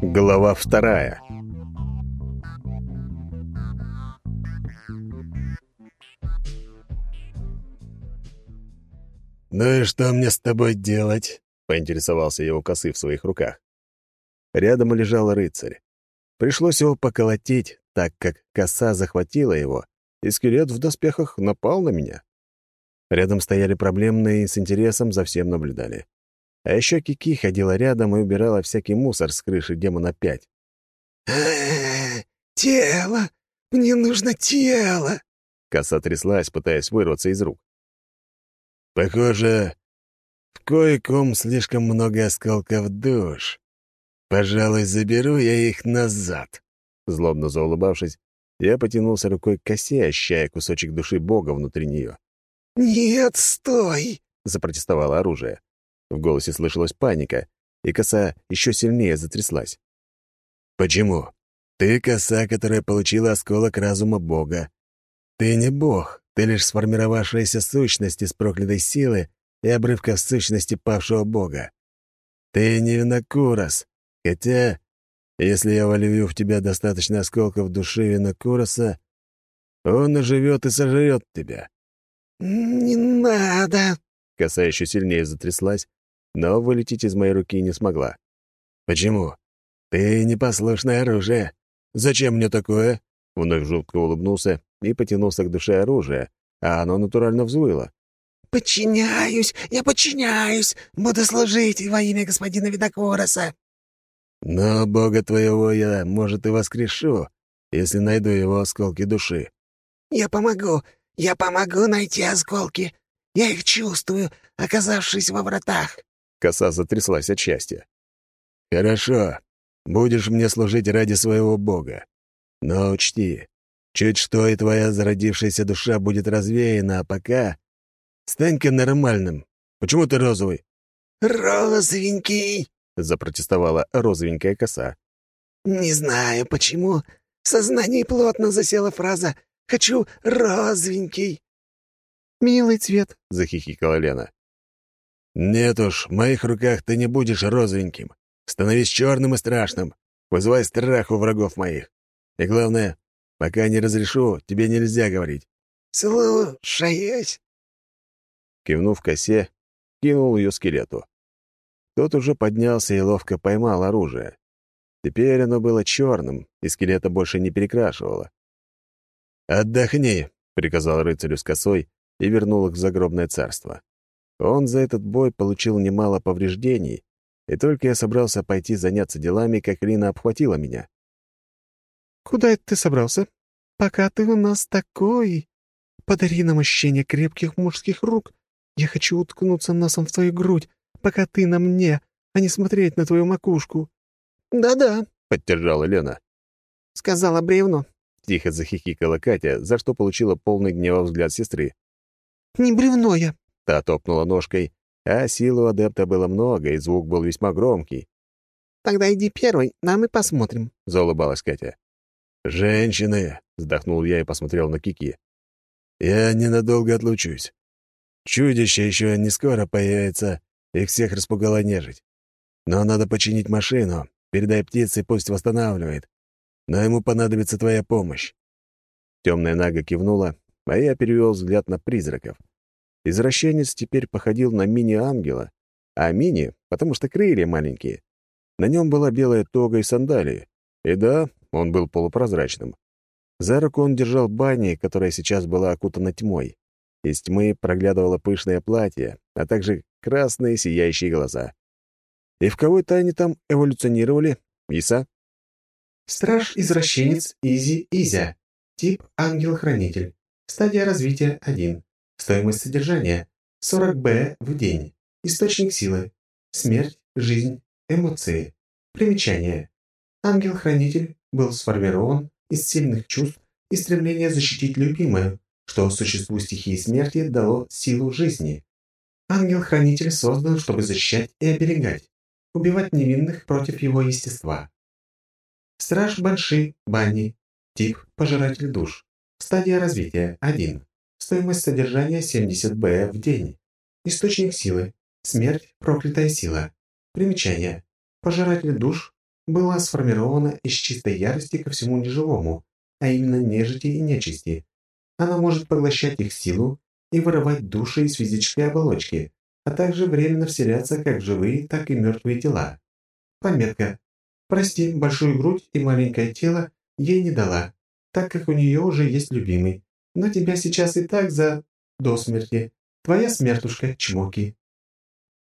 Глава вторая. «Ну и что мне с тобой делать?» — поинтересовался его косы в своих руках. Рядом лежал рыцарь. Пришлось его поколотить, так как коса захватила его, и скелет в доспехах напал на меня. Рядом стояли проблемные и с интересом за всем наблюдали. А еще Кики ходила рядом и убирала всякий мусор с крыши демона 5. тело! Мне нужно тело!» Коса тряслась, пытаясь вырваться из рук. «Похоже, в кое-ком слишком много осколков душ. Пожалуй, заберу я их назад». Злобно заулыбавшись, я потянулся рукой к косе, ощущая кусочек души Бога внутри нее. «Нет, стой!» — запротестовало оружие. В голосе слышалась паника, и коса еще сильнее затряслась. «Почему? Ты коса, которая получила осколок разума Бога. Ты не Бог, ты лишь сформировавшаяся сущность из проклятой силы и обрывков сущности павшего Бога. Ты не Винокурос, хотя, если я волью в тебя достаточно осколков души Винокуроса, он оживет и сожрет тебя». «Не надо!» Коса еще сильнее затряслась, но вылететь из моей руки не смогла. «Почему? Ты непослушное оружие. Зачем мне такое?» Вновь жутко улыбнулся и потянулся к душе оружия, а оно натурально взвыло. «Подчиняюсь! Я подчиняюсь! Буду служить во имя господина Видокороса!» «Но бога твоего я, может, и воскрешу, если найду его осколки души». «Я помогу! Я помогу найти осколки! Я их чувствую, оказавшись во вратах!» Коса затряслась от счастья. «Хорошо. Будешь мне служить ради своего бога. Но учти, чуть что и твоя зародившаяся душа будет развеяна, а пока... Стань-ка нормальным. Почему ты розовый?» «Розовенький!» — запротестовала розовенькая коса. «Не знаю, почему. В сознании плотно засела фраза «хочу розовенький». «Милый цвет», — захихикала Лена. «Нет уж, в моих руках ты не будешь розовеньким. Становись черным и страшным. Вызывай страх у врагов моих. И главное, пока не разрешу, тебе нельзя говорить». «Слушаюсь». Кивнув косе, кинул ее скелету. Тот уже поднялся и ловко поймал оружие. Теперь оно было черным, и скелета больше не перекрашивало. «Отдохни», — приказал рыцарю с косой и вернул их в загробное царство. Он за этот бой получил немало повреждений, и только я собрался пойти заняться делами, как Лина обхватила меня. «Куда это ты собрался? Пока ты у нас такой. Подари нам ощущение крепких мужских рук. Я хочу уткнуться носом в твою грудь, пока ты на мне, а не смотреть на твою макушку». «Да-да», — поддержала Лена. «Сказала бревно». Тихо захихикала Катя, за что получила полный гнева взгляд сестры. «Не бревно я, Та топнула ножкой, а силы у адепта было много, и звук был весьма громкий. «Тогда иди первый, нам и посмотрим», — заулыбалась Катя. «Женщины!» — вздохнул я и посмотрел на Кики. «Я ненадолго отлучусь. Чудище еще не скоро появится, их всех распугала нежить. Но надо починить машину, передай птице, пусть восстанавливает. Но ему понадобится твоя помощь». Темная Нага кивнула, а я перевел взгляд на призраков. Извращенец теперь походил на мини-ангела, а мини, потому что крылья маленькие. На нем была белая тога и сандалии. И да, он был полупрозрачным. За руку он держал бани, которая сейчас была окутана тьмой. Из тьмы проглядывало пышное платье, а также красные сияющие глаза. И в кого-то они там эволюционировали? Иса? Страж-извращенец Изи-Изя. Тип ангел-хранитель. Стадия развития 1. Стоимость содержания – 40 Б в день. Источник силы. Смерть, жизнь, эмоции. Примечание. Ангел-хранитель был сформирован из сильных чувств и стремления защитить любимую, что существу стихии смерти дало силу жизни. Ангел-хранитель создан, чтобы защищать и оберегать, убивать невинных против его естества. Страж Банши Бани. Тип – пожиратель душ. Стадия развития 1. Стоимость содержания 70 Б в день. Источник силы. Смерть – проклятая сила. Примечание. Пожиратель душ была сформирована из чистой ярости ко всему неживому, а именно нежити и нечисти. Она может поглощать их силу и вырывать души из физической оболочки, а также временно вселяться как в живые, так и мертвые тела. Пометка. Прости, большую грудь и маленькое тело ей не дала, так как у нее уже есть любимый. Но тебя сейчас и так за... до смерти. Твоя смертушка, чмоки.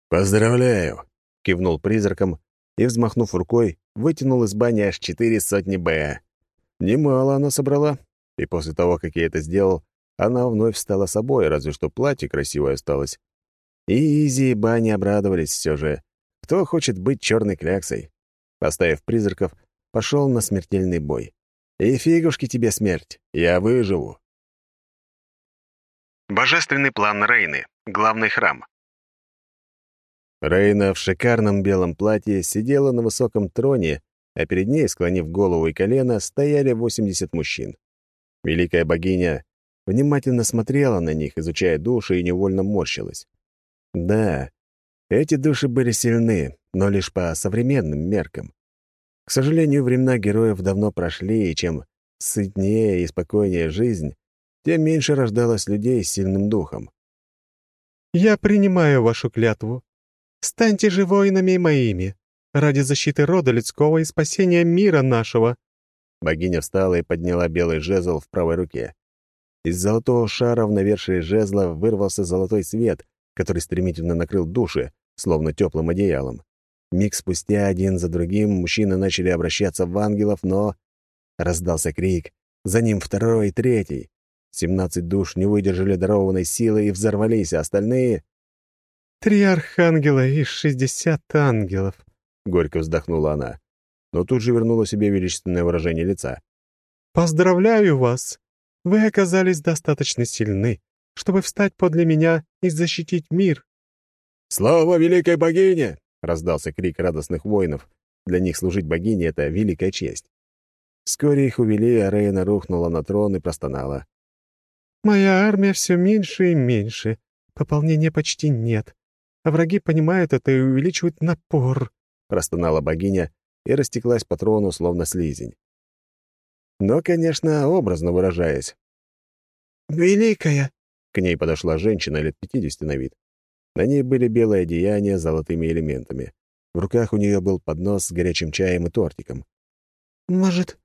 «Поздравляю!» — кивнул призраком и, взмахнув рукой, вытянул из бани аж четыре сотни Б. Немало она собрала, и после того, как я это сделал, она вновь стала собой, разве что платье красивое осталось. И Изи и Бани обрадовались все же. Кто хочет быть черной кляксой? Поставив призраков, пошел на смертельный бой. И фигушки тебе смерть, я выживу. Божественный план Рейны. Главный храм. Рейна в шикарном белом платье сидела на высоком троне, а перед ней, склонив голову и колено, стояли 80 мужчин. Великая богиня внимательно смотрела на них, изучая души, и невольно морщилась. Да, эти души были сильны, но лишь по современным меркам. К сожалению, времена героев давно прошли, и чем сытнее и спокойнее жизнь, тем меньше рождалось людей с сильным духом. «Я принимаю вашу клятву. Станьте же воинами моими, ради защиты рода людского и спасения мира нашего». Богиня встала и подняла белый жезл в правой руке. Из золотого шара в навершие жезла вырвался золотой свет, который стремительно накрыл души, словно теплым одеялом. Миг спустя один за другим мужчины начали обращаться в ангелов, но... Раздался крик. За ним второй и третий. Семнадцать душ не выдержали дарованной силы и взорвались, а остальные... «Три архангела и шестьдесят ангелов», — горько вздохнула она, но тут же вернула себе величественное выражение лица. «Поздравляю вас! Вы оказались достаточно сильны, чтобы встать подле меня и защитить мир». «Слава великой богине!» — раздался крик радостных воинов. Для них служить богине — это великая честь. Вскоре их увели, а Рейна рухнула на трон и простонала. «Моя армия все меньше и меньше. Пополнения почти нет а враги понимают это и увеличивают напор», — простонала богиня и растеклась по трону, словно слизень. Но, конечно, образно выражаясь. «Великая!» — к ней подошла женщина лет пятидесяти на вид. На ней были белые одеяния с золотыми элементами. В руках у нее был поднос с горячим чаем и тортиком. «Может,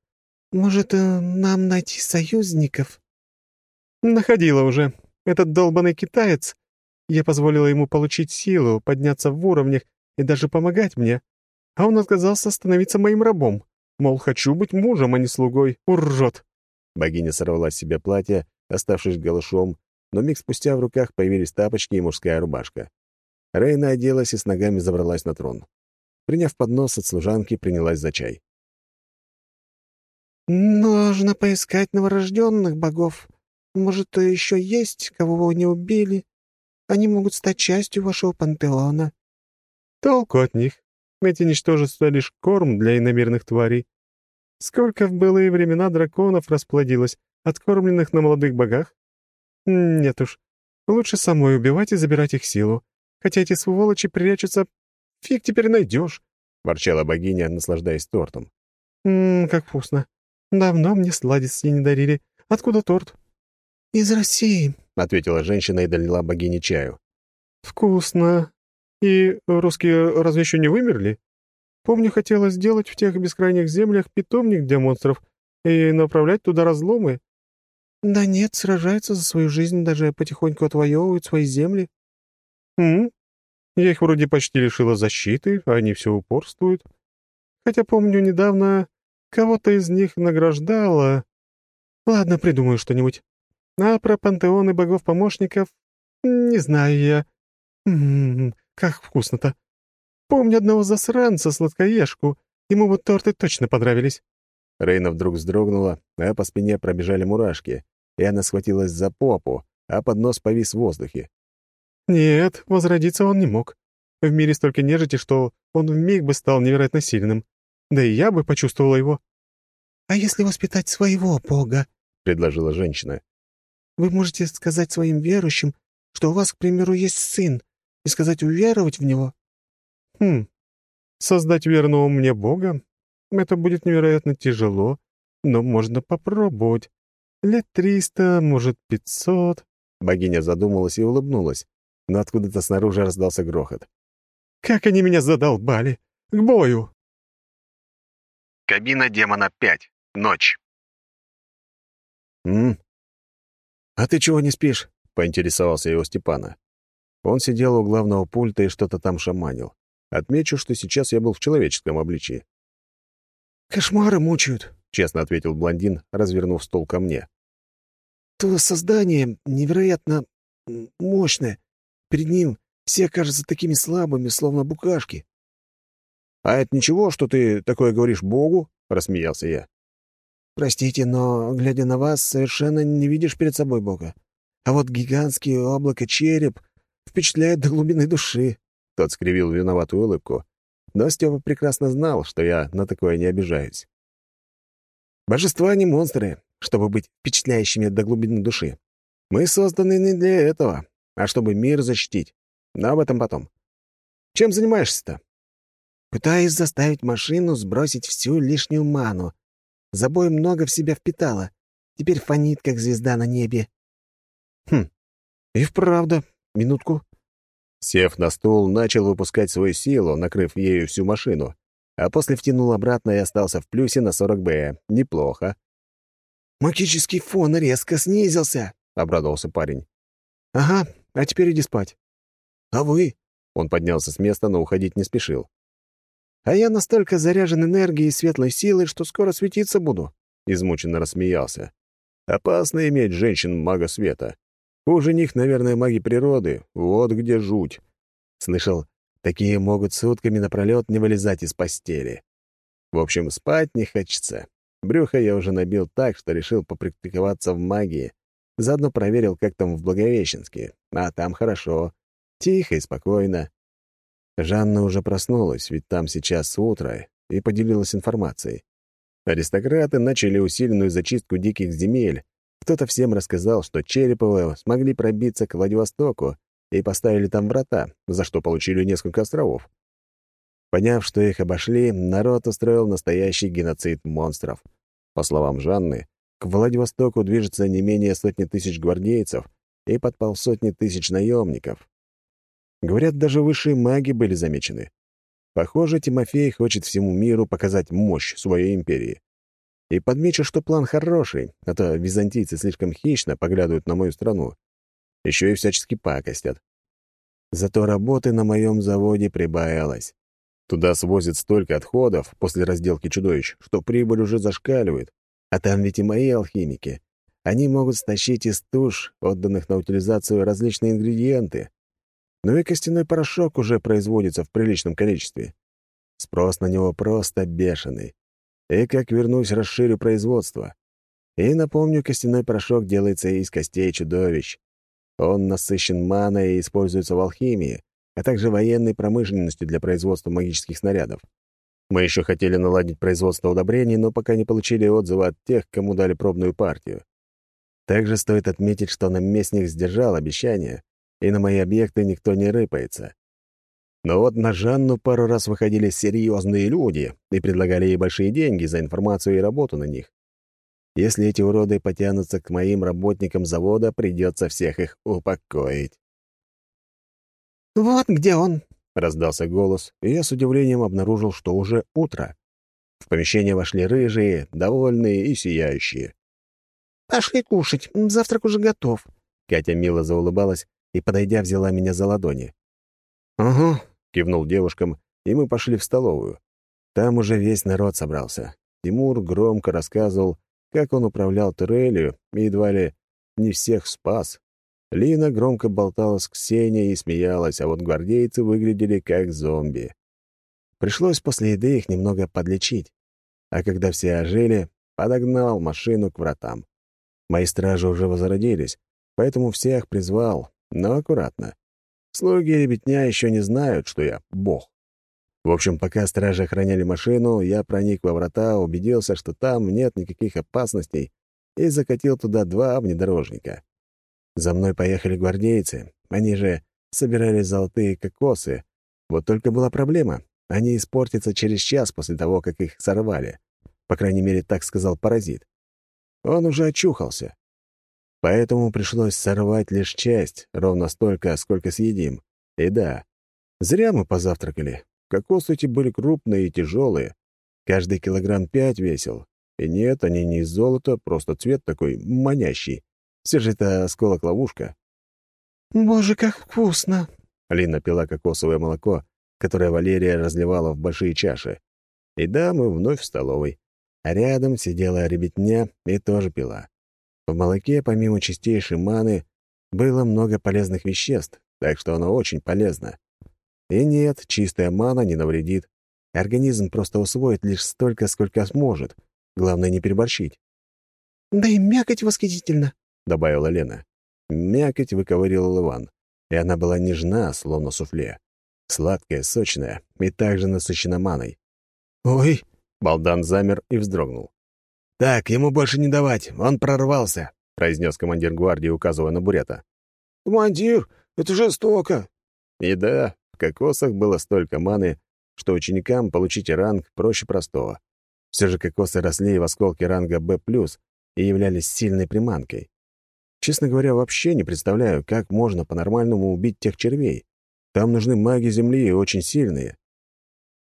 может, э, нам найти союзников?» «Находила уже. Этот долбанный китаец я позволила ему получить силу, подняться в уровнях и даже помогать мне. А он отказался становиться моим рабом. Мол, хочу быть мужем, а не слугой. Уржет. Богиня сорвала с себя платье, оставшись голышом, но миг спустя в руках появились тапочки и мужская рубашка. Рейна оделась и с ногами забралась на трон. Приняв поднос от служанки, принялась за чай. «Нужно поискать новорожденных богов. Может, еще есть, кого вы не убили?» Они могут стать частью вашего пантеона». «Толку от них. Эти ничтожества — лишь корм для иномерных тварей. Сколько в былые времена драконов расплодилось, откормленных на молодых богах? Нет уж, лучше самой убивать и забирать их силу. Хотя эти сволочи прячутся... Фиг теперь найдешь, — ворчала богиня, наслаждаясь тортом. «Ммм, как вкусно. Давно мне сладости не дарили. Откуда торт?» «Из России», — ответила женщина и долила богине чаю. «Вкусно. И русские разве еще не вымерли? Помню, хотела сделать в тех бескрайних землях питомник для монстров и направлять туда разломы». «Да нет, сражаются за свою жизнь, даже потихоньку отвоевывают свои земли». «М? Я их вроде почти лишила защиты, а они все упорствуют. Хотя, помню, недавно кого-то из них награждала. Ладно, придумаю что-нибудь. А про пантеоны богов-помощников не знаю я. Ммм, как вкусно-то. Помню одного засранца, сладкоежку. Ему вот торты точно понравились. Рейна вдруг вздрогнула, а по спине пробежали мурашки, и она схватилась за попу, а поднос повис в воздухе. Нет, возродиться он не мог. В мире столько нежити, что он вмиг бы стал невероятно сильным. Да и я бы почувствовала его. «А если воспитать своего бога?» — предложила женщина. Вы можете сказать своим верующим, что у вас, к примеру, есть сын, и сказать уверовать в него». «Хм, создать верного мне Бога? Это будет невероятно тяжело, но можно попробовать. Лет триста, может, пятьсот». Богиня задумалась и улыбнулась, но откуда-то снаружи раздался грохот. «Как они меня задолбали! К бою!» Кабина демона 5. Ночь. «М? А ты чего не спишь?» — поинтересовался его Степана. Он сидел у главного пульта и что-то там шаманил. Отмечу, что сейчас я был в человеческом обличии. «Кошмары мучают», — честно ответил блондин, развернув стол ко мне. «То создание невероятно мощное. Перед ним все кажутся такими слабыми, словно букашки». «А это ничего, что ты такое говоришь Богу?» — рассмеялся я. «Простите, но, глядя на вас, совершенно не видишь перед собой Бога. А вот гигантский облако череп впечатляет до глубины души». Тот скривил виноватую улыбку. Но Степа прекрасно знал, что я на такое не обижаюсь. Божества не монстры, чтобы быть впечатляющими до глубины души. Мы созданы не для этого, а чтобы мир защитить. Но об этом потом. Чем занимаешься-то? Пытаюсь заставить машину сбросить всю лишнюю ману. Забой много в себя впитала. Теперь фонит, как звезда на небе. Хм, и вправду. Минутку. Сев на стул, начал выпускать свою силу, накрыв ею всю машину, а после втянул обратно и остался в плюсе на 40Б. Неплохо. «Магический фон резко снизился», — обрадовался парень. «Ага, а теперь иди спать». «А вы?» Он поднялся с места, но уходить не спешил. «А я настолько заряжен энергией и светлой силой, что скоро светиться буду», — измученно рассмеялся. «Опасно иметь женщин-мага света. Хуже них, наверное, маги природы. Вот где жуть. Слышал, такие могут сутками напролет не вылезать из постели. В общем, спать не хочется. Брюхо я уже набил так, что решил попрактиковаться в магии. Заодно проверил, как там в Благовещенске. А там хорошо. Тихо и спокойно. Жанна уже проснулась, ведь там сейчас утро, и поделилась информацией. Аристократы начали усиленную зачистку диких земель, кто-то всем рассказал, что Череповы смогли пробиться к Владивостоку и поставили там врата, за что получили несколько островов. Поняв, что их обошли, народ устроил настоящий геноцид монстров. По словам Жанны, к Владивостоку движется не менее сотни тысяч гвардейцев и под полсотни тысяч наемников. Говорят, даже высшие маги были замечены. Похоже, Тимофей хочет всему миру показать мощь своей империи. И подмечу, что план хороший, а то византийцы слишком хищно поглядывают на мою страну. Еще и всячески пакостят. Зато работы на моем заводе прибавилось. Туда свозят столько отходов после разделки чудовищ, что прибыль уже зашкаливает. А там ведь и мои алхимики. Они могут стащить из туш, отданных на утилизацию, различные ингредиенты. Ну и костяной порошок уже производится в приличном количестве. Спрос на него просто бешеный. И как вернусь, расширю производство. И напомню, костяной порошок делается из костей чудовищ. Он насыщен маной и используется в алхимии, а также военной промышленностью для производства магических снарядов. Мы еще хотели наладить производство удобрений, но пока не получили отзыва от тех, кому дали пробную партию. Также стоит отметить, что наместник сдержал обещание, и на мои объекты никто не рыпается. Но вот на Жанну пару раз выходили серьезные люди и предлагали ей большие деньги за информацию и работу на них. Если эти уроды потянутся к моим работникам завода, придется всех их упокоить. «Вот где он!» — раздался голос, и я с удивлением обнаружил, что уже утро. В помещение вошли рыжие, довольные и сияющие. «Пошли кушать, завтрак уже готов». Катя мило заулыбалась и, подойдя, взяла меня за ладони. «Угу», — кивнул девушкам, и мы пошли в столовую. Там уже весь народ собрался. Тимур громко рассказывал, как он управлял турелью и едва ли не всех спас. Лина громко болтала с Ксенией и смеялась, а вот гвардейцы выглядели как зомби. Пришлось после еды их немного подлечить. А когда все ожили, подогнал машину к вратам. Мои стражи уже возродились, поэтому всех призвал, но аккуратно. Слуги и ребятня еще не знают, что я бог. В общем, пока стражи охраняли машину, я проник во врата, убедился, что там нет никаких опасностей, и закатил туда два внедорожника. За мной поехали гвардейцы. Они же собирали золотые кокосы. Вот только была проблема. они испортятся через час после того, как их сорвали. По крайней мере, так сказал паразит. Он уже очухался. Поэтому пришлось сорвать лишь часть, ровно столько, сколько съедим. И да, зря мы позавтракали. Кокосы эти были крупные и тяжелые. Каждый килограмм пять весил. И нет, они не из золота, просто цвет такой манящий. Все же это осколок-ловушка. «Боже, как вкусно!» Лина пила кокосовое молоко, которое Валерия разливала в большие чаши. И да, мы вновь в столовой. А рядом сидела ребятня и тоже пила. В молоке, помимо чистейшей маны, было много полезных веществ, так что оно очень полезно. И нет, чистая мана не навредит. Организм просто усвоит лишь столько, сколько сможет. Главное, не переборщить. «Да и мякоть восхитительно», — добавила Лена. Мякоть выковыривал Иван, и она была нежна, словно суфле. Сладкая, сочная и также насыщена маной. «Ой!» — Балдан замер и вздрогнул. «Так, ему больше не давать, он прорвался», — произнес командир гвардии, указывая на Бурята. «Командир, это жестоко!» И да, в кокосах было столько маны, что ученикам получить ранг проще простого. Все же кокосы росли в осколке ранга Б+, и являлись сильной приманкой. Честно говоря, вообще не представляю, как можно по-нормальному убить тех червей. Там нужны маги Земли, очень сильные.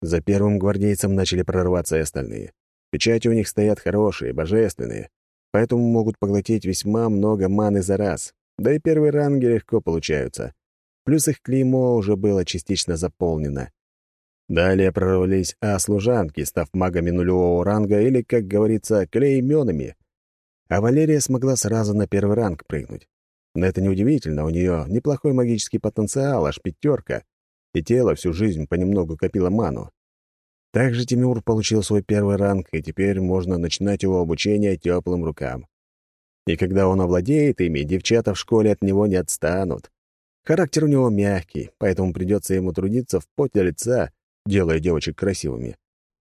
За первым гвардейцем начали прорываться и остальные. Печати у них стоят хорошие, божественные, поэтому могут поглотить весьма много маны за раз. Да и первые ранги легко получаются. Плюс их клеймо уже было частично заполнено. Далее прорвались А-служанки, став магами нулевого ранга или, как говорится, клейменами. А Валерия смогла сразу на первый ранг прыгнуть. Но это неудивительно, у нее неплохой магический потенциал, аж пятерка, и тело всю жизнь понемногу копило ману. Также Тимур получил свой первый ранг, и теперь можно начинать его обучение теплым рукам. И когда он овладеет ими, девчата в школе от него не отстанут. Характер у него мягкий, поэтому придется ему трудиться в поте лица, делая девочек красивыми.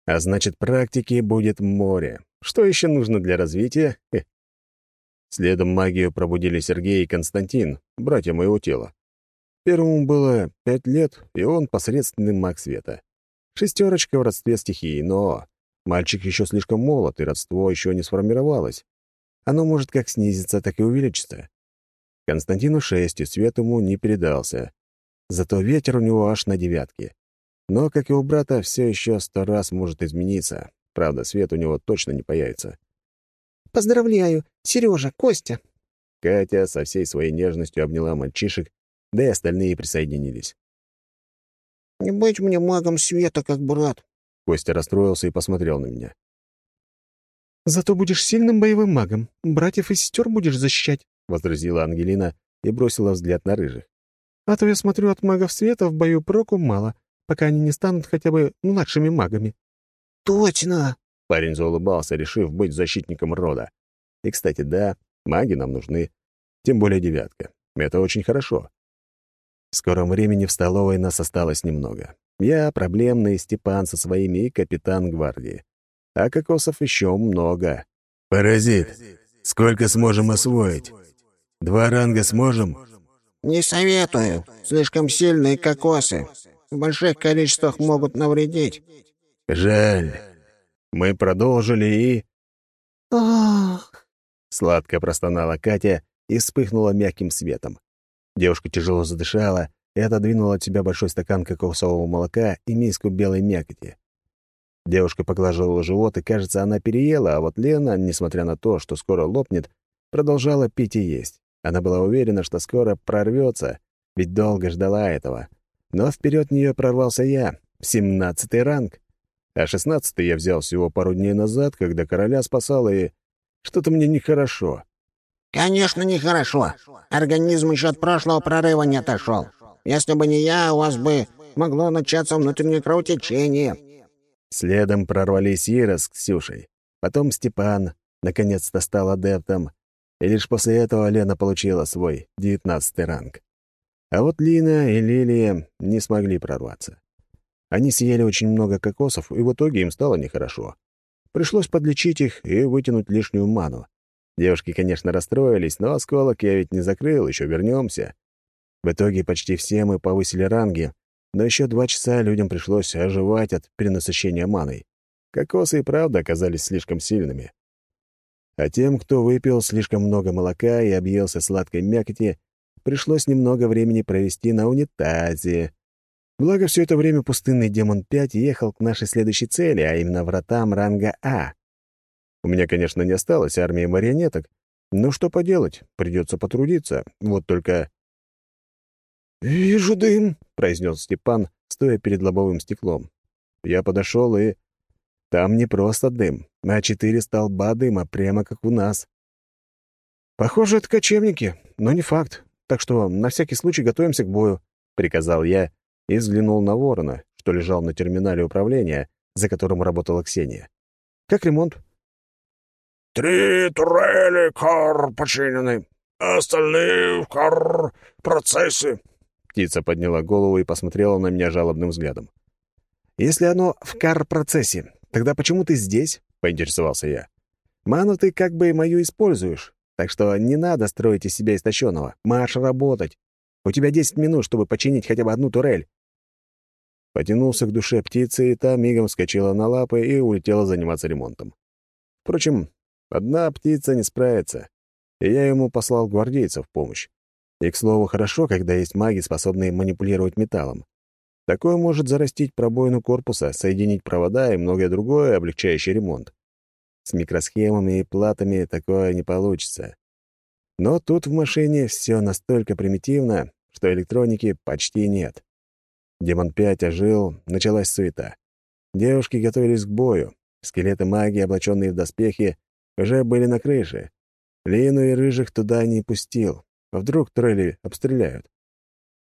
А значит, практики будет море. Что еще нужно для развития? Следом магию пробудили Сергей и Константин, братья моего тела. Первому было пять лет, и он посредственный маг света. Шестерочка в родстве стихии, но мальчик еще слишком молод, и родство еще не сформировалось. Оно может как снизиться, так и увеличиться. Константину шесть, и свет ему не передался. Зато ветер у него аж на девятке. Но, как и у брата, все еще сто раз может измениться. Правда, свет у него точно не появится. «Поздравляю, Сережа, Костя!» Катя со всей своей нежностью обняла мальчишек, да и остальные присоединились. «Не быть мне магом света, как брат!» Костя расстроился и посмотрел на меня. «Зато будешь сильным боевым магом. Братьев и сестер будешь защищать», — возразила Ангелина и бросила взгляд на рыжих. «А то я смотрю, от магов света в бою проку мало, пока они не станут хотя бы младшими магами». «Точно!» Парень заулыбался, решив быть защитником рода. И, кстати, да, маги нам нужны. Тем более девятка. Это очень хорошо. В скором времени в столовой нас осталось немного. Я, проблемный, Степан со своими и капитан гвардии. А кокосов еще много. «Паразит, сколько сможем освоить? Два ранга сможем?» «Не советую. Слишком сильные кокосы. В больших количествах могут навредить». «Жаль. Мы продолжили и... «Ах!» — сладко простонала Катя и вспыхнула мягким светом. Девушка тяжело задышала и отодвинула от себя большой стакан кокосового молока и миску белой мякоти. Девушка поглаживала живот, и, кажется, она переела, а вот Лена, несмотря на то, что скоро лопнет, продолжала пить и есть. Она была уверена, что скоро прорвется, ведь долго ждала этого. Но вперед нее прорвался я, семнадцатый ранг. А шестнадцатый я взял всего пару дней назад, когда короля спасал, и что-то мне нехорошо. «Конечно, нехорошо. Организм еще от прошлого прорыва не отошел. Если бы не я, у вас бы могло начаться внутреннее кровотечение». Следом прорвались Ира с Ксюшей. Потом Степан наконец-то стал адептом, и лишь после этого Лена получила свой девятнадцатый ранг. А вот Лина и Лилия не смогли прорваться. Они съели очень много кокосов, и в итоге им стало нехорошо. Пришлось подлечить их и вытянуть лишнюю ману. Девушки, конечно, расстроились, но осколок я ведь не закрыл, еще вернемся. В итоге почти все мы повысили ранги, но еще два часа людям пришлось оживать от перенасыщения маной. Кокосы и правда оказались слишком сильными. А тем, кто выпил слишком много молока и объелся сладкой мякоти, пришлось немного времени провести на унитазе. Благо, все это время пустынный демон-5 ехал к нашей следующей цели, а именно вратам ранга А. У меня, конечно, не осталось армии марионеток, но что поделать, придется потрудиться. Вот только... «Вижу дым», — произнес Степан, стоя перед лобовым стеклом. Я подошел и... Там не просто дым, а четыре столба дыма, прямо как у нас. «Похоже, это кочевники, но не факт, так что на всякий случай готовимся к бою», — приказал я и взглянул на ворона, что лежал на терминале управления, за которым работала Ксения. «Как ремонт?» «Три турели кар починены, остальные в кар процессе». Птица подняла голову и посмотрела на меня жалобным взглядом. «Если оно в кар-процессе, «Тогда почему ты здесь?» — поинтересовался я. «Ману ты как бы мою используешь, так что не надо строить из себя истощенного. Марш работать. У тебя 10 минут, чтобы починить хотя бы одну турель». Потянулся к душе птицы, и та мигом вскочила на лапы и улетела заниматься ремонтом. Впрочем, одна птица не справится, и я ему послал гвардейцев в помощь. И, к слову, хорошо, когда есть маги, способные манипулировать металлом. Такое может зарастить пробоину корпуса, соединить провода и многое другое, облегчающее ремонт. С микросхемами и платами такое не получится. Но тут в машине все настолько примитивно, что электроники почти нет. Демон-5 ожил, началась суета. Девушки готовились к бою. Скелеты маги, облаченные в доспехи, уже были на крыше. Лину и рыжих туда не пустил. Вдруг тролли обстреляют.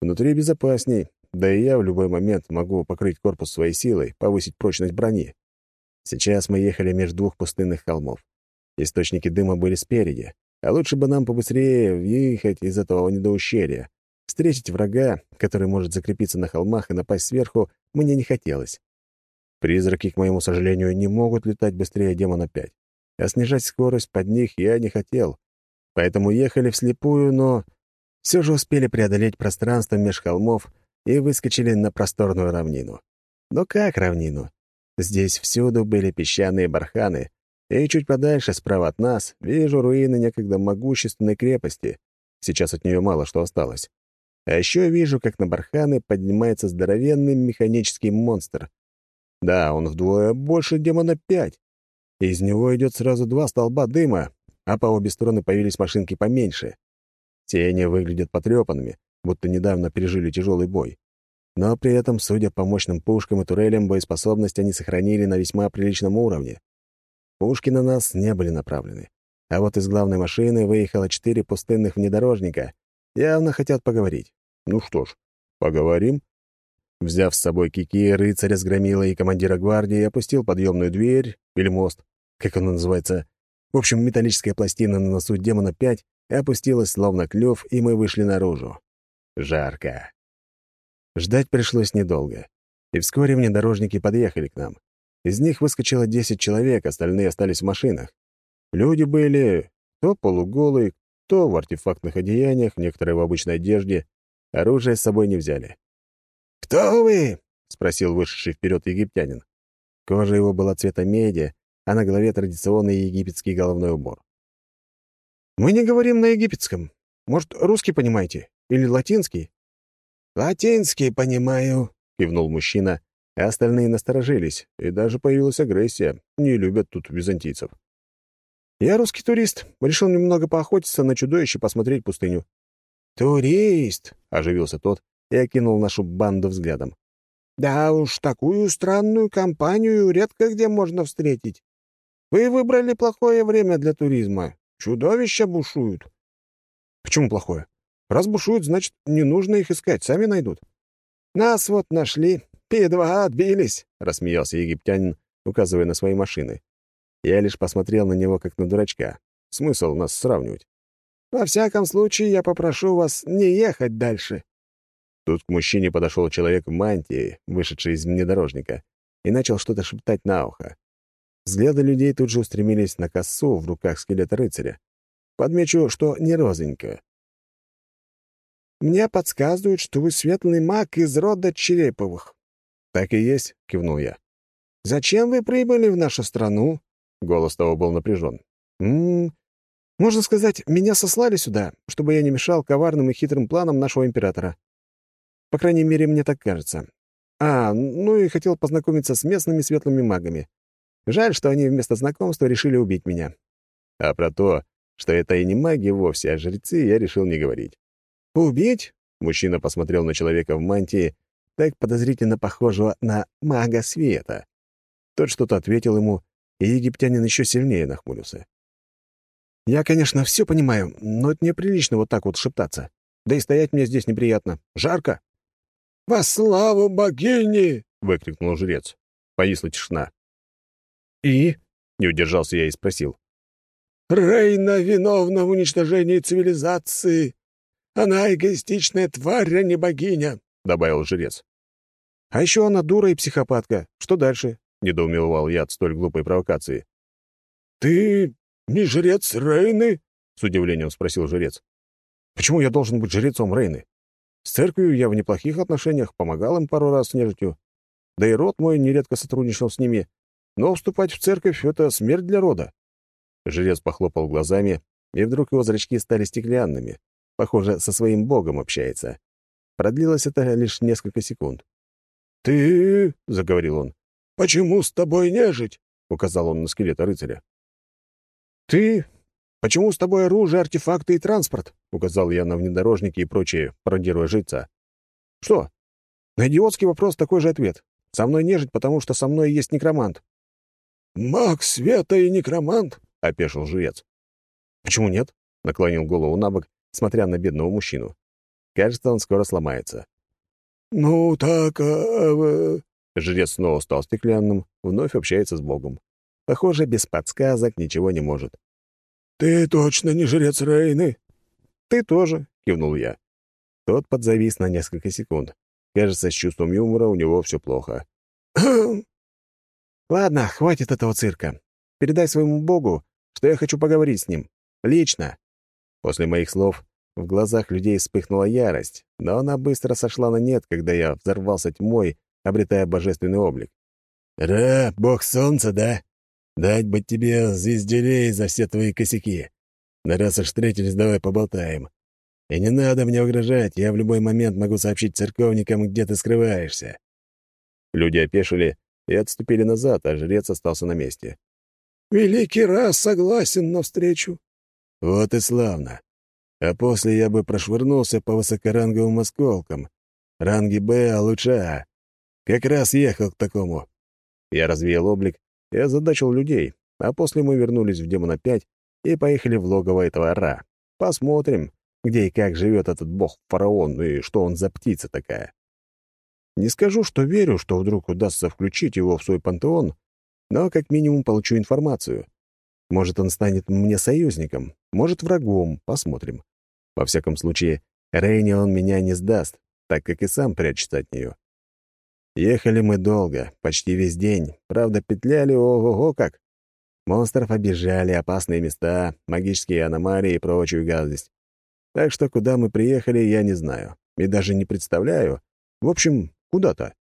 Внутри безопасней, да и я в любой момент могу покрыть корпус своей силой, повысить прочность брони. Сейчас мы ехали между двух пустынных холмов. Источники дыма были спереди, а лучше бы нам побыстрее въехать из этого недоущелья. Встретить врага, который может закрепиться на холмах и напасть сверху, мне не хотелось. Призраки, к моему сожалению, не могут летать быстрее демона 5, а снижать скорость под них я не хотел. Поэтому ехали вслепую, но все же успели преодолеть пространство меж холмов и выскочили на просторную равнину. Но как равнину? Здесь всюду были песчаные барханы, и чуть подальше, справа от нас, вижу руины некогда могущественной крепости. Сейчас от нее мало что осталось. А еще вижу, как на барханы поднимается здоровенный механический монстр. Да, он вдвое больше демона пять. Из него идет сразу два столба дыма, а по обе стороны появились машинки поменьше. Тени выглядят потрепанными, будто недавно пережили тяжелый бой. Но при этом, судя по мощным пушкам и турелям, боеспособность они сохранили на весьма приличном уровне. Пушки на нас не были направлены. А вот из главной машины выехало четыре пустынных внедорожника. Явно хотят поговорить. Ну что ж, поговорим. Взяв с собой кики, рыцаря сгромила и командира гвардии, опустил подъемную дверь или мост, как оно называется. В общем, металлическая пластина на носу демона 5 опустилась словно клюв, и мы вышли наружу. Жарко. Ждать пришлось недолго. И вскоре внедорожники подъехали к нам. Из них выскочило 10 человек, остальные остались в машинах. Люди были то полуголые, то в артефактных одеяниях, некоторые в обычной одежде. Оружие с собой не взяли. «Кто вы?» — спросил вышедший вперед египтянин. Кожа его была цвета меди, а на голове традиционный египетский головной убор. «Мы не говорим на египетском. Может, русский понимаете? Или латинский?» «Латинский понимаю», — кивнул мужчина, а остальные насторожились, и даже появилась агрессия. Не любят тут византийцев. «Я русский турист. Решил немного поохотиться на чудовище, посмотреть пустыню». «Турист», — оживился тот и окинул нашу банду взглядом. «Да уж, такую странную компанию редко где можно встретить. Вы выбрали плохое время для туризма. Чудовища бушуют». «Почему плохое? Раз бушуют, значит, не нужно их искать, сами найдут». «Нас вот нашли, едва отбились», — рассмеялся египтянин, указывая на свои машины. Я лишь посмотрел на него, как на дурачка. Смысл нас сравнивать? «Во всяком случае, я попрошу вас не ехать дальше». Тут к мужчине подошел человек в мантии, вышедший из внедорожника, и начал что-то шептать на ухо. Взгляды людей тут же устремились на косу в руках скелета рыцаря. Подмечу, что не розовенькая. мне подсказывают, что вы светлый маг из рода Череповых». «Так и есть», — кивнул я. «Зачем вы прибыли в нашу страну?» Голос того был напряжен. «М -м, можно сказать, меня сослали сюда, чтобы я не мешал коварным и хитрым планам нашего императора. По крайней мере, мне так кажется. А, ну и хотел познакомиться с местными светлыми магами. Жаль, что они вместо знакомства решили убить меня. А про то, что это и не маги вовсе, а жрецы, я решил не говорить. «Убить?» — мужчина посмотрел на человека в мантии, так подозрительно похожего на мага света. Тот что-то ответил ему, и египтянин еще сильнее нахмурился. «Я, конечно, все понимаю, но это неприлично вот так вот шептаться. Да и стоять мне здесь неприятно. Жарко». «Во славу богини!» — выкрикнул жрец. Повисла тишина. «И?» — не удержался я и спросил. «Рейна виновна в уничтожении цивилизации. Она эгоистичная тварь, а не богиня», — добавил жрец. «А еще она дура и психопатка. Что дальше?» — недоумевал я от столь глупой провокации. «Ты не жрец Рейны?» — с удивлением спросил жрец. «Почему я должен быть жрецом Рейны? С церковью я в неплохих отношениях, помогал им пару раз с нежитью. Да и род мой нередко сотрудничал с ними. Но вступать в церковь — это смерть для рода. Жрец похлопал глазами, и вдруг его зрачки стали стеклянными. Похоже, со своим богом общается. Продлилось это лишь несколько секунд. «Ты...» — заговорил он. «Почему с тобой нежить?» — указал он на скелета рыцаря. «Ты... Почему с тобой оружие, артефакты и транспорт?» — указал я на внедорожники и прочее, пародируя жреца. «Что? На идиотский вопрос такой же ответ. Со мной нежить, потому что со мной есть некромант». «Маг света и некромант?» — опешил жрец. «Почему нет?» — наклонил голову на бок, смотря на бедного мужчину. Кажется, он скоро сломается. «Ну, так, а... а Жрец снова стал стеклянным, вновь общается с Богом. Похоже, без подсказок ничего не может. «Ты точно не жрец Рейны?» «Ты тоже», — кивнул я. Тот подзавис на несколько секунд. Кажется, с чувством юмора у него все плохо. «Ладно, хватит этого цирка. Передай своему богу, что я хочу поговорить с ним. Лично». После моих слов в глазах людей вспыхнула ярость, но она быстро сошла на нет, когда я взорвался тьмой, обретая божественный облик. «Ра, бог солнца, да? Дать бы тебе звезделей за все твои косяки. Но раз уж встретились, давай поболтаем. И не надо мне угрожать, я в любой момент могу сообщить церковникам, где ты скрываешься». Люди опешили и отступили назад, а жрец остался на месте. Великий раз согласен на встречу. Вот и славно. А после я бы прошвырнулся по высокоранговым осколкам. Ранги Б, а лучше А. Как раз ехал к такому. Я развеял облик и озадачил людей, а после мы вернулись в Демона-5 и поехали в логово этого Ра. Посмотрим, где и как живет этот бог-фараон и что он за птица такая. Не скажу, что верю, что вдруг удастся включить его в свой пантеон, но как минимум получу информацию. Может, он станет мне союзником, может, врагом, посмотрим. Во всяком случае, Рейне он меня не сдаст, так как и сам прячется от нее. Ехали мы долго, почти весь день, правда, петляли ого-го как. Монстров обижали, опасные места, магические аномалии и прочую гадость. Так что куда мы приехали, я не знаю. И даже не представляю. В общем, куда-то.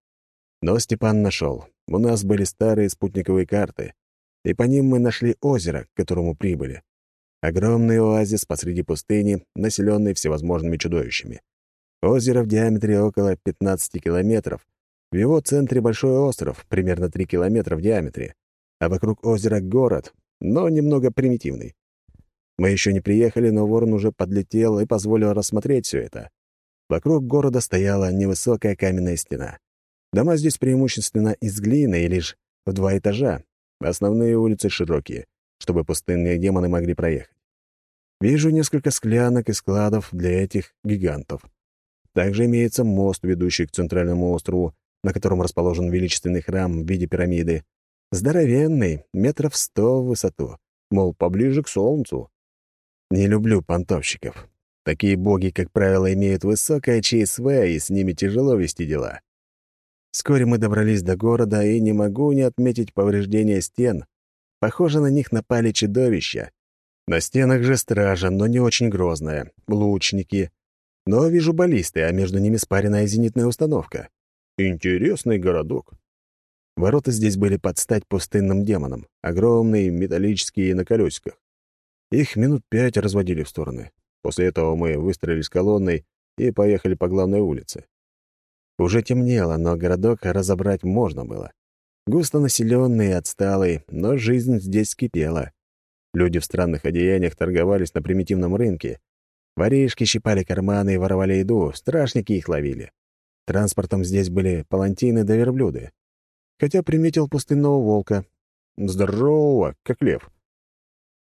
Но Степан нашел. У нас были старые спутниковые карты, и по ним мы нашли озеро, к которому прибыли. Огромный оазис посреди пустыни, населенный всевозможными чудовищами. Озеро в диаметре около 15 километров. В его центре большой остров, примерно 3 километра в диаметре. А вокруг озера город, но немного примитивный. Мы еще не приехали, но ворон уже подлетел и позволил рассмотреть все это. Вокруг города стояла невысокая каменная стена. Дома здесь преимущественно из глины и лишь в два этажа. Основные улицы широкие, чтобы пустынные демоны могли проехать. Вижу несколько склянок и складов для этих гигантов. Также имеется мост, ведущий к центральному острову, на котором расположен величественный храм в виде пирамиды. Здоровенный, метров сто в высоту, мол, поближе к солнцу. Не люблю понтовщиков. Такие боги, как правило, имеют высокое ЧСВ, и с ними тяжело вести дела. Вскоре мы добрались до города, и не могу не отметить повреждения стен. Похоже, на них напали чудовища. На стенах же стража, но не очень грозная. Лучники. Но вижу баллисты, а между ними спаренная зенитная установка. Интересный городок. Ворота здесь были под стать пустынным демонам, огромные, металлические на колесиках. Их минут пять разводили в стороны. После этого мы выстроились колонной и поехали по главной улице. Уже темнело, но городок разобрать можно было. Густонаселенный и отсталый, но жизнь здесь кипела. Люди в странных одеяниях торговались на примитивном рынке. Воришки щипали карманы и воровали еду, страшники их ловили. Транспортом здесь были палантины да верблюды. Хотя приметил пустынного волка. Здорового, как лев.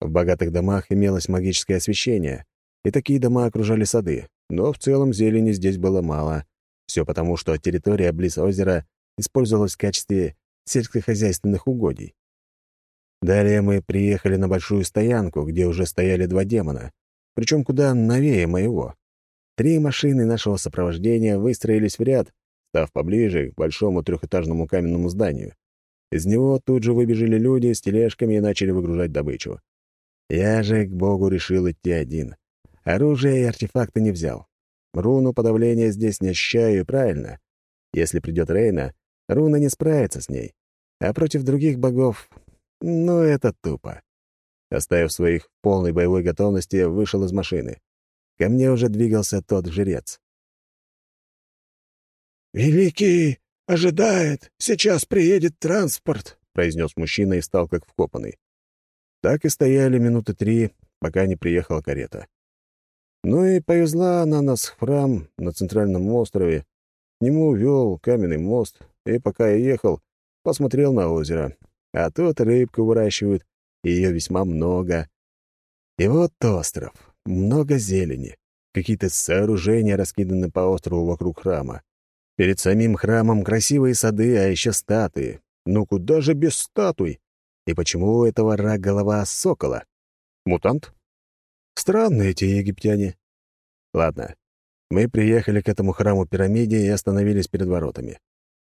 В богатых домах имелось магическое освещение, и такие дома окружали сады, но в целом зелени здесь было мало. Все потому, что территория близ озера использовалась в качестве сельскохозяйственных угодий. Далее мы приехали на большую стоянку, где уже стояли два демона, причем куда новее моего. Три машины нашего сопровождения выстроились в ряд, став поближе к большому трехэтажному каменному зданию. Из него тут же выбежали люди с тележками и начали выгружать добычу. Я же, к богу, решил идти один. Оружие и артефакты не взял. Руну подавления здесь не ощущаю, правильно. Если придет Рейна, руна не справится с ней. А против других богов... Ну, это тупо. Оставив своих в полной боевой готовности, вышел из машины. Ко мне уже двигался тот жрец. «Великий ожидает! Сейчас приедет транспорт!» — произнес мужчина и стал как вкопанный. Так и стояли минуты три, пока не приехала карета. Ну и повезла она нас в храм на центральном острове. К нему вел каменный мост, и пока я ехал, посмотрел на озеро. А тут рыбку выращивают, и ее весьма много. И вот остров, много зелени. Какие-то сооружения раскиданы по острову вокруг храма. Перед самим храмом красивые сады, а еще статуи. Ну куда же без статуй? И почему у этого рак голова сокола? Мутант? Странные эти египтяне. Ладно, мы приехали к этому храму-пирамиде и остановились перед воротами.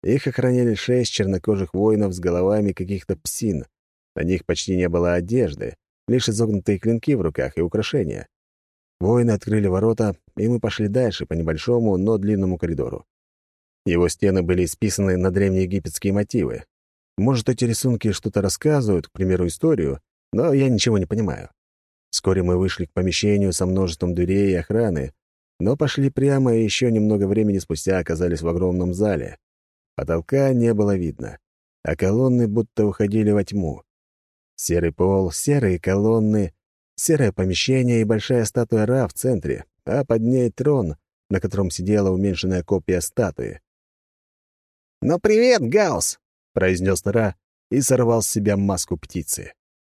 Их охраняли шесть чернокожих воинов с головами каких-то псин. На них почти не было одежды, лишь изогнутые клинки в руках и украшения. Воины открыли ворота, и мы пошли дальше по небольшому, но длинному коридору. Его стены были исписаны на древнеегипетские мотивы. Может, эти рисунки что-то рассказывают, к примеру, историю, но я ничего не понимаю. Вскоре мы вышли к помещению со множеством дверей и охраны, но пошли прямо и еще немного времени спустя оказались в огромном зале. Потолка не было видно, а колонны будто уходили во тьму. Серый пол, серые колонны, серое помещение и большая статуя Ра в центре, а под ней трон, на котором сидела уменьшенная копия статуи. «Ну привет, Гаус!» — произнес Ра и сорвал с себя маску птицы.